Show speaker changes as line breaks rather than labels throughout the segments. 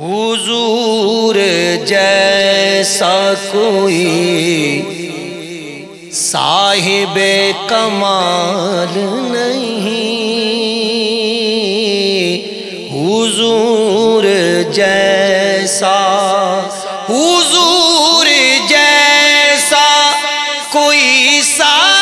حضور جیسا کوئی صاحب کمال نہیں۔ حضور جیسا حضور جیسا کوئی صاحب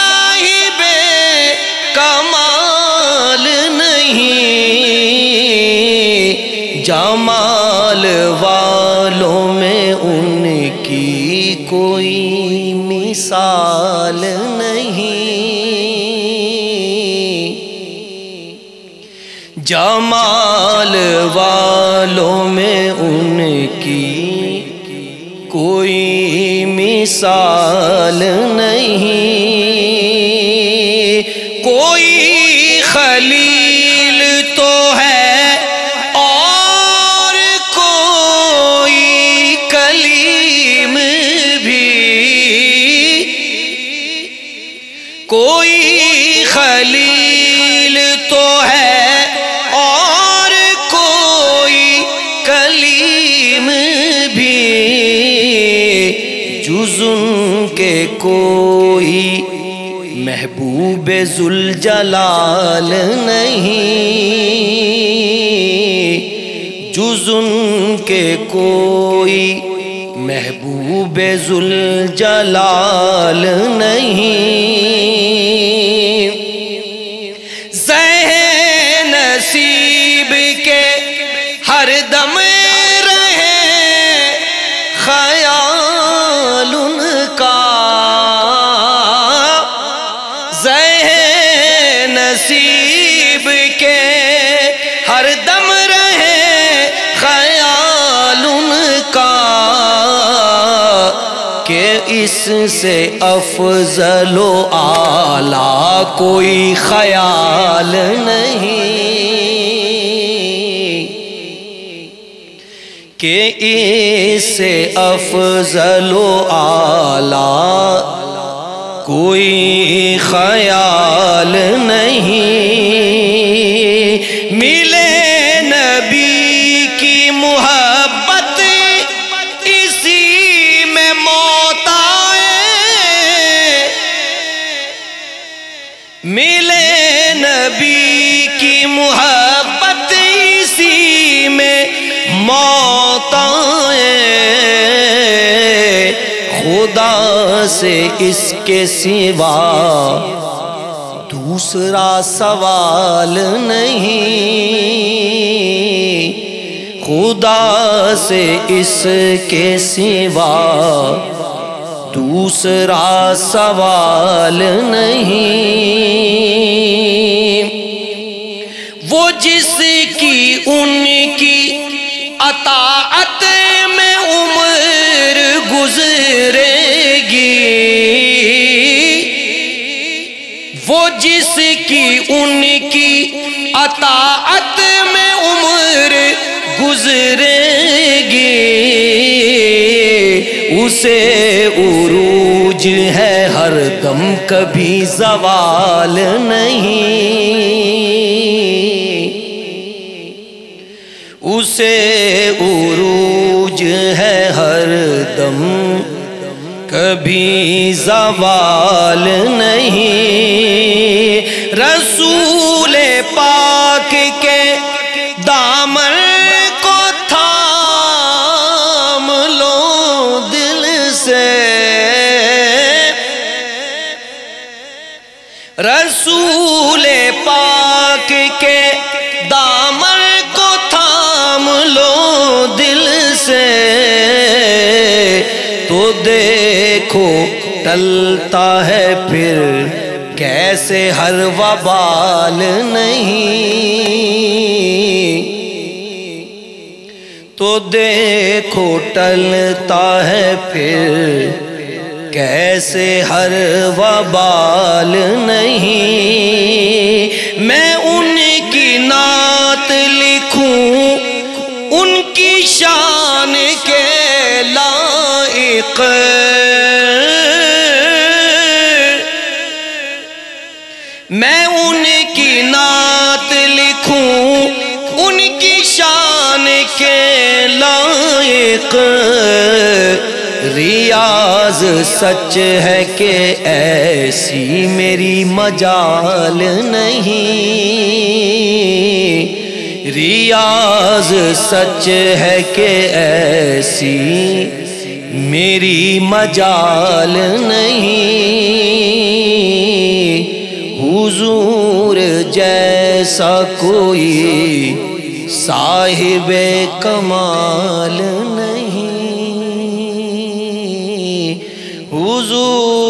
جمال والوں میں ان کی کوئی مثال نہیں۔ جمال والوں میں ان کی کوئی مثال نہیں۔ کوئی خلیل تو ہے کوئی خلیل تو ہے اور کوئی کلیم بھی جزن کے کوئی محبوب ذوالجلال نہیں جزن کے کوئی محبوب ذوالجلال نہیں اس سے افضل و اعلی کوئی خیال نہیں کہ اس سے افضل و اعلی کوئی خیال نہیں خدا سے اس کے سوا دوسرا سوال نہیں۔ خدا سے اس کے سوا دوسرا سوال نہیں۔ وہ جس کی ان کی اطاعت وہ جس کی ان کی اطاعت میں عمر گزرے گی، اسے عروج ہے ہر دم کبھی زوال نہیں۔ اسے عروج ہے ہر دم کبھی زوال نہیں۔ رسول پاک کے دامن کو تھام لو دل سے۔ رسول دیکھو، ٹلتا ہے پھر کیسے ہر وبال نہیں؟ تو دیکھو، ٹلتا ہے پھر کیسے ہر وبال نہیں؟ میں ان کی نعت لکھوں، ان کی شان کے لائق میں ان کی نعت لکھوں، ان کی شان کے لا ایک ریاض سچ ہے کہ ایسی میری مجال نہیں۔ ریاض سچ ہے کہ ایسی میری مجال نہیں۔ حضور جیسا کوئی صاحب کمال نہیں۔ حضور